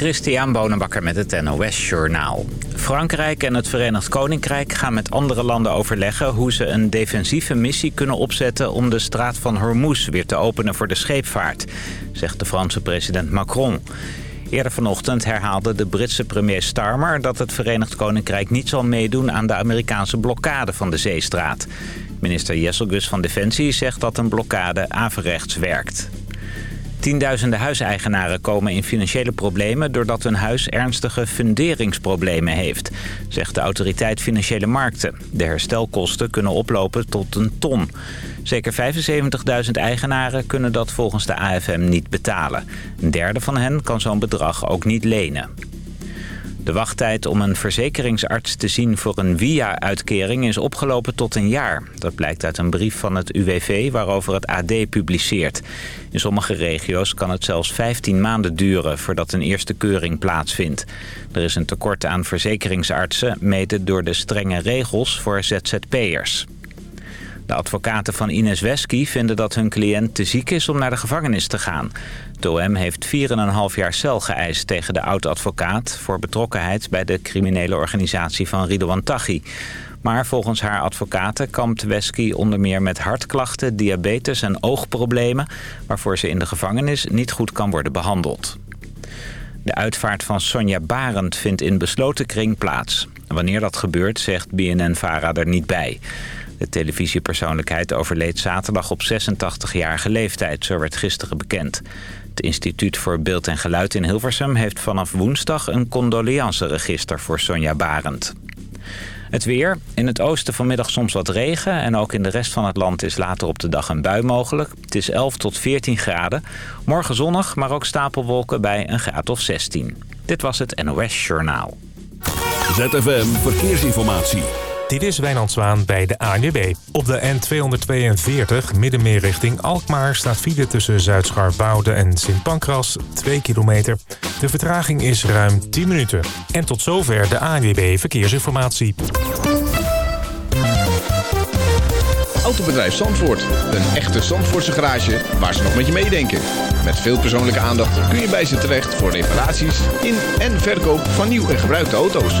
Christian Bonenbakker met het NOS Journaal. Frankrijk en het Verenigd Koninkrijk gaan met andere landen overleggen... hoe ze een defensieve missie kunnen opzetten om de straat van Hormuz weer te openen voor de scheepvaart, zegt de Franse president Macron. Eerder vanochtend herhaalde de Britse premier Starmer dat het Verenigd Koninkrijk niet zal meedoen aan de Amerikaanse blokkade van de zeestraat. Minister Jesselgus van Defensie zegt dat een blokkade averechts werkt. Tienduizenden huiseigenaren komen in financiële problemen... doordat hun huis ernstige funderingsproblemen heeft, zegt de autoriteit Financiële Markten. De herstelkosten kunnen oplopen tot een ton. Zeker 75.000 eigenaren kunnen dat volgens de AFM niet betalen. Een derde van hen kan zo'n bedrag ook niet lenen. De wachttijd om een verzekeringsarts te zien voor een via-uitkering is opgelopen tot een jaar. Dat blijkt uit een brief van het UWV waarover het AD publiceert. In sommige regio's kan het zelfs 15 maanden duren voordat een eerste keuring plaatsvindt. Er is een tekort aan verzekeringsartsen, mede door de strenge regels voor ZZP'ers. De advocaten van Ines Wesky vinden dat hun cliënt te ziek is om naar de gevangenis te gaan. De OM heeft 4,5 jaar cel geëist tegen de oud-advocaat... voor betrokkenheid bij de criminele organisatie van Ridouan Taghi. Maar volgens haar advocaten kampt Wesky onder meer met hartklachten, diabetes en oogproblemen... waarvoor ze in de gevangenis niet goed kan worden behandeld. De uitvaart van Sonja Barend vindt in besloten kring plaats. Wanneer dat gebeurt, zegt BNN-Vara er niet bij. De televisiepersoonlijkheid overleed zaterdag op 86-jarige leeftijd, zo werd gisteren bekend. Het Instituut voor Beeld en Geluid in Hilversum heeft vanaf woensdag een condoleanceregister voor Sonja Barend. Het weer. In het oosten vanmiddag soms wat regen en ook in de rest van het land is later op de dag een bui mogelijk. Het is 11 tot 14 graden. Morgen zonnig, maar ook stapelwolken bij een graad of 16. Dit was het NOS Journaal. ZFM Verkeersinformatie. Dit is Wijnand Zwaan bij de ANWB. Op de N242 middenmeer richting Alkmaar staat file tussen Zuid-Scharwoude en Sint Pancras 2 kilometer. De vertraging is ruim 10 minuten. En tot zover de ANWB Verkeersinformatie. Autobedrijf Zandvoort. Een echte Zandvoortse garage waar ze nog met je meedenken. Met veel persoonlijke aandacht kun je bij ze terecht voor reparaties in en verkoop van nieuw en gebruikte auto's.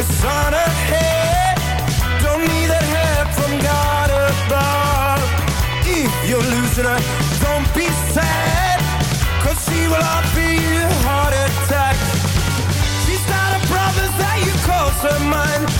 The sun ahead. Don't need that help from God above. If you're losing her, don't be sad. Cause she will a heart attack. That you her mine.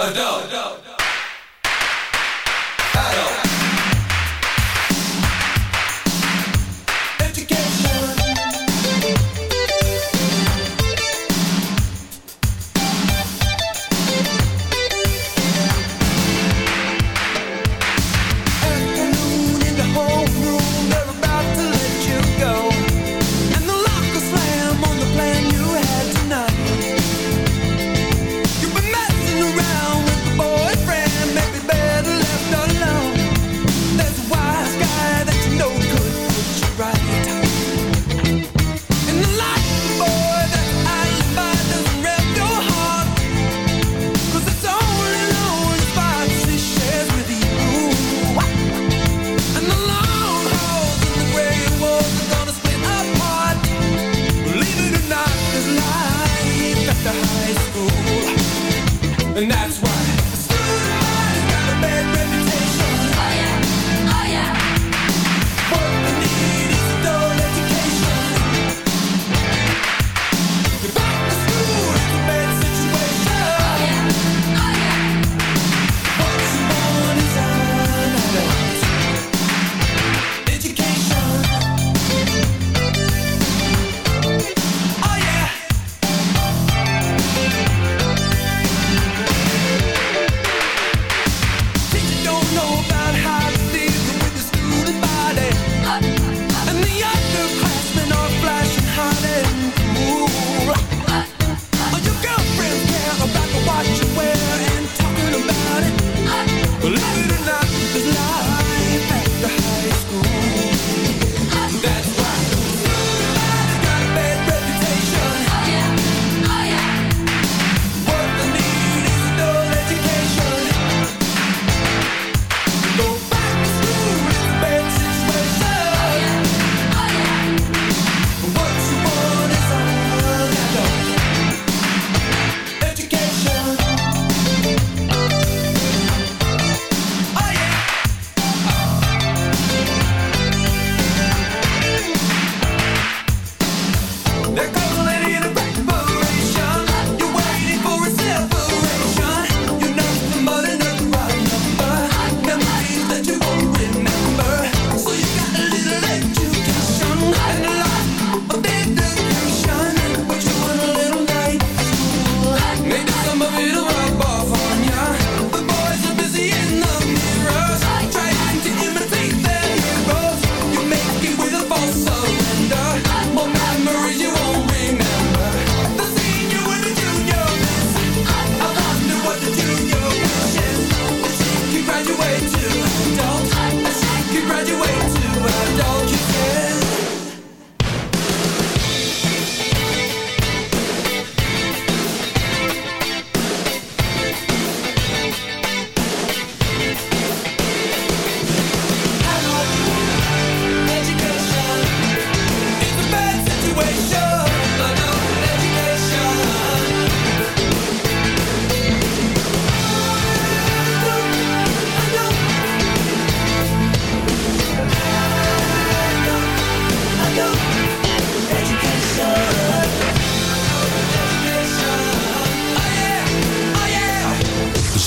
Afternoon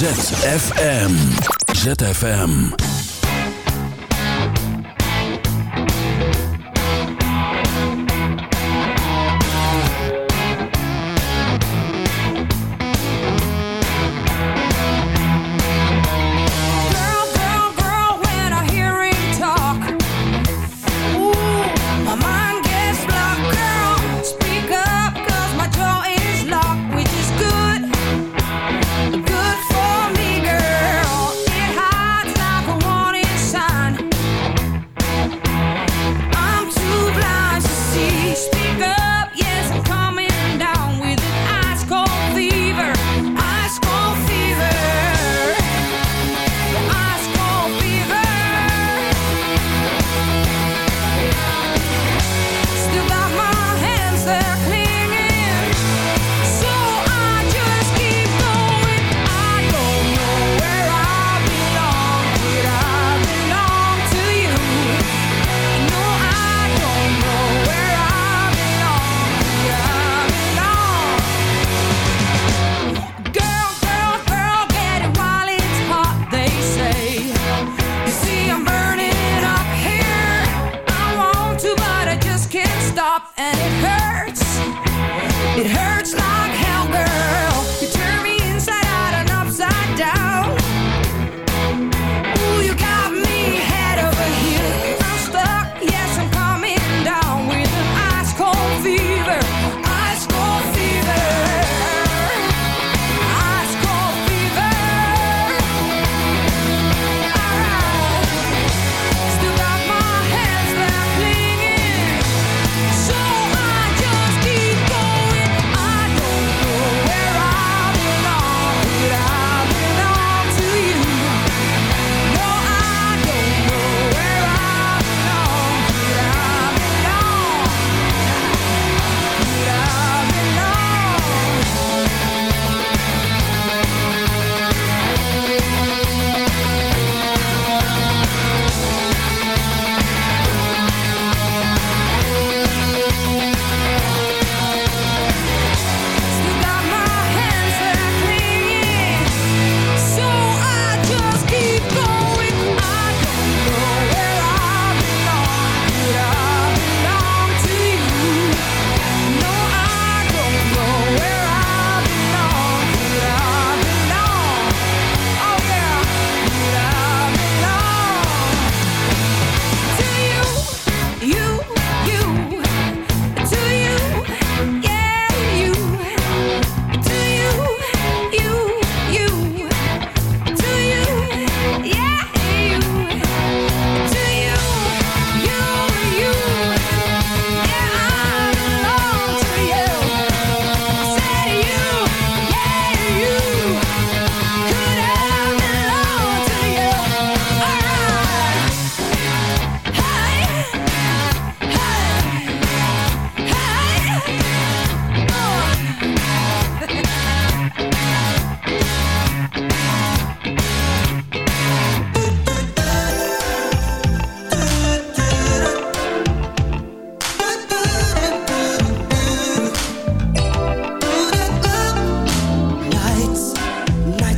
ZFM. ZFM.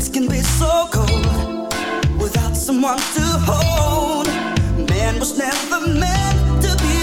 nights can be so cold without someone to hold. Man was never meant to be.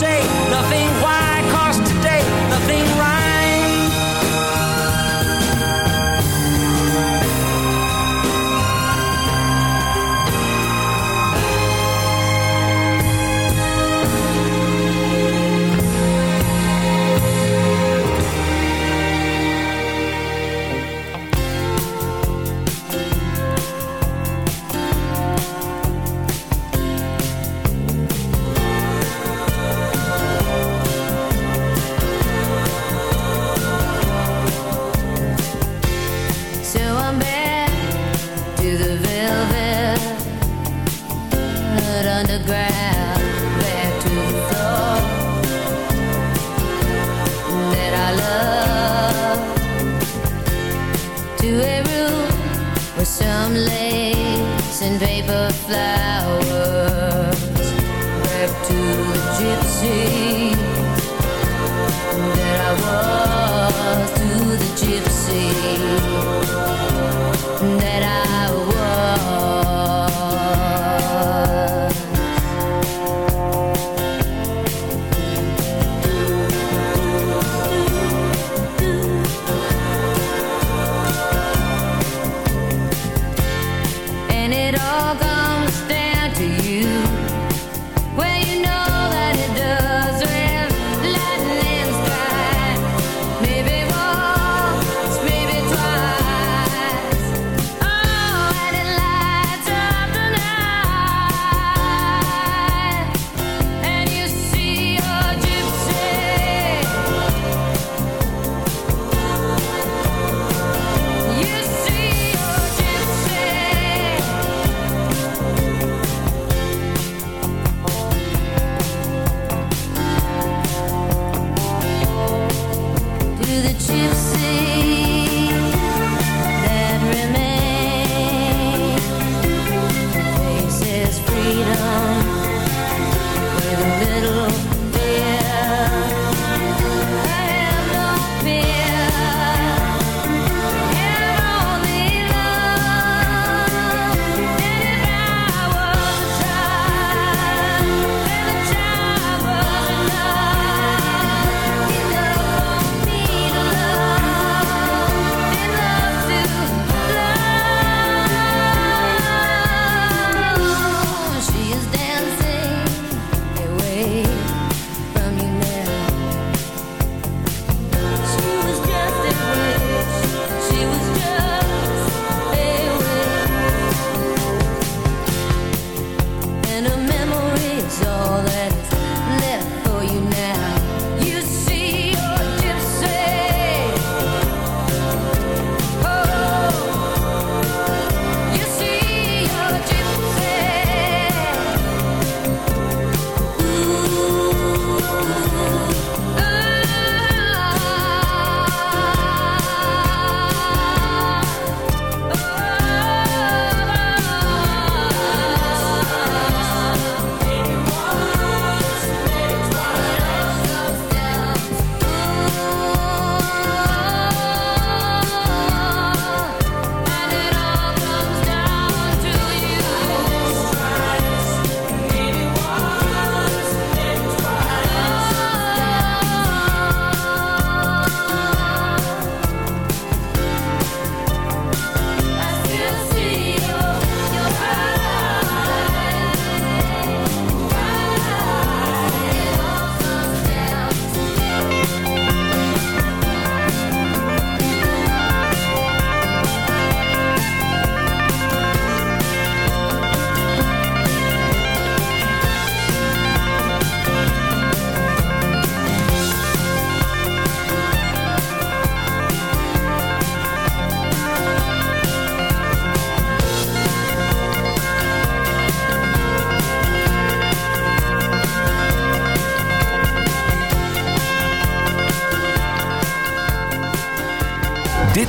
couldn't to that I love, to a room with some lace and paper flowers,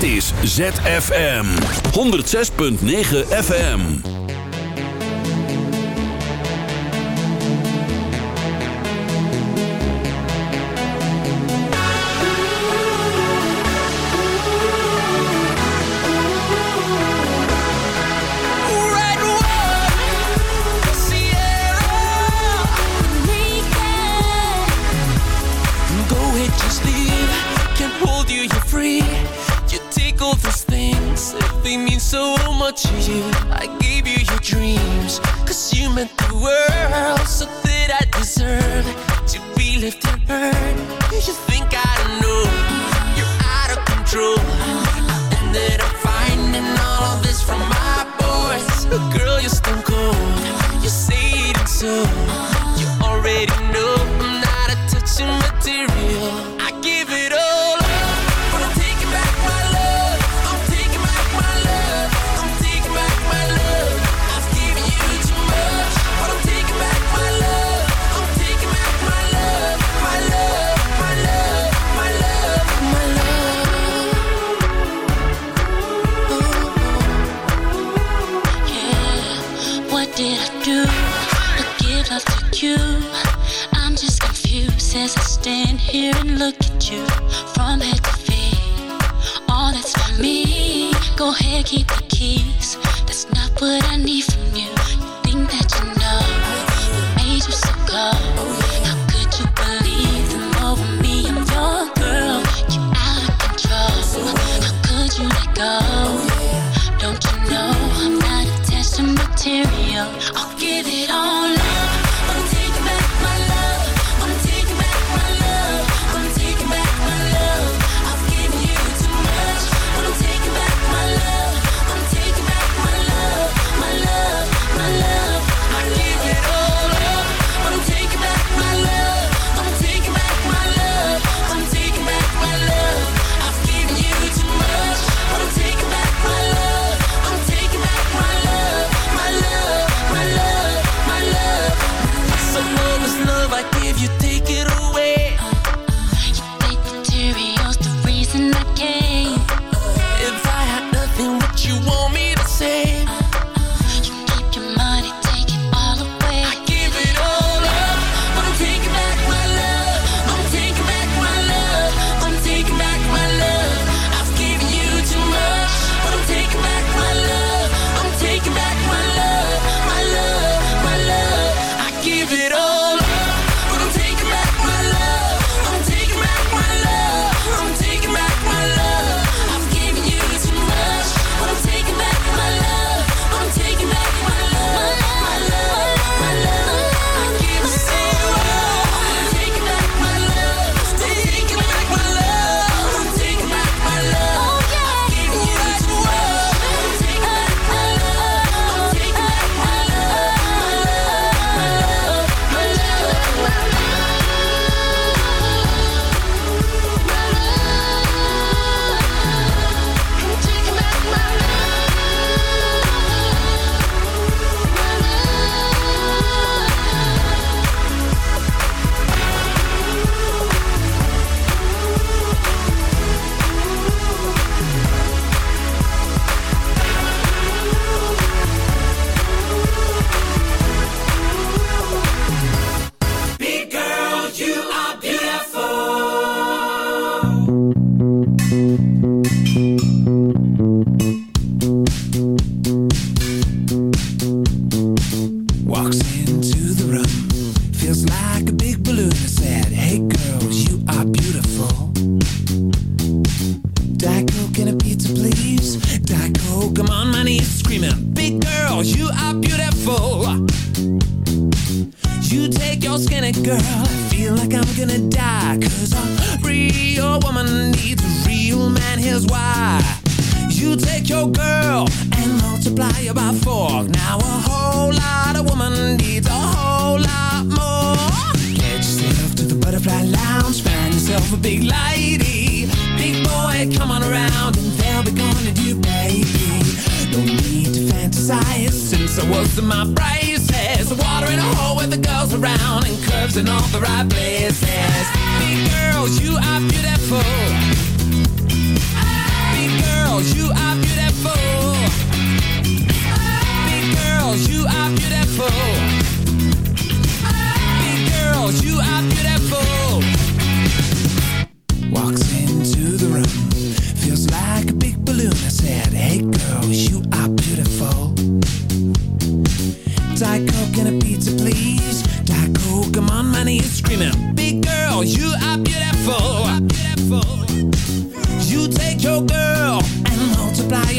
is ZFM 106.9 FM.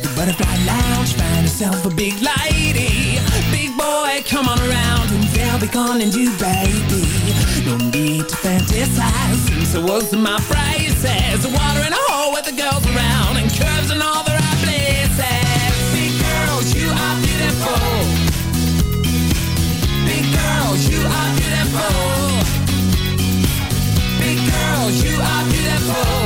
to the butterfly lounge. Find yourself a big lady. Big boy, come on around And they'll be calling you baby. No need to fantasize. Since So what's my prices? Water in a hole with the girls around And curves in all the right places. Big girls, you are beautiful. Big girls, you are beautiful. Big girls, you are beautiful.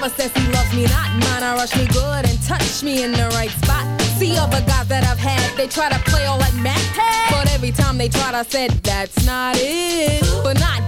Never says he loves me not. Mine, I rush me good and touch me in the right spot. See other guys that I've had, they try to play all like Matt. But every time they tried, I said, that's not it. But not